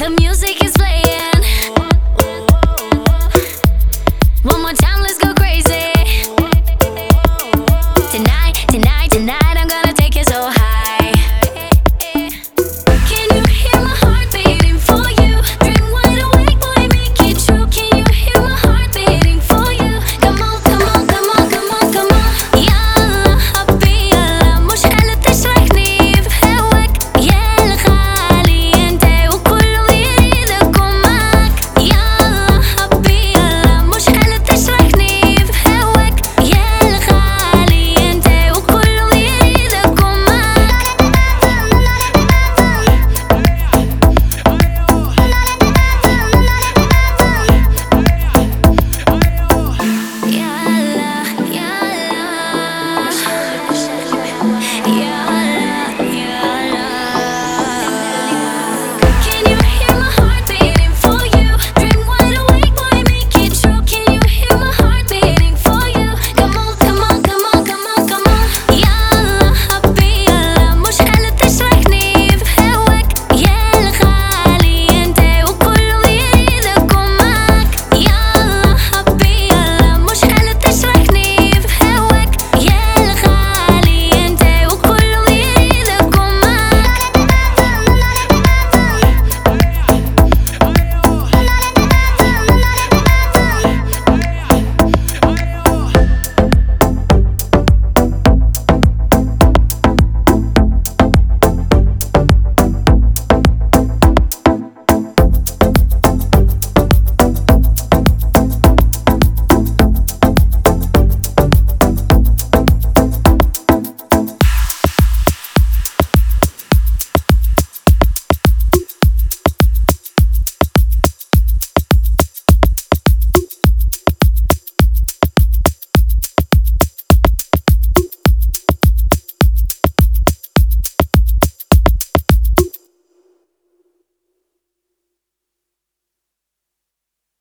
The music.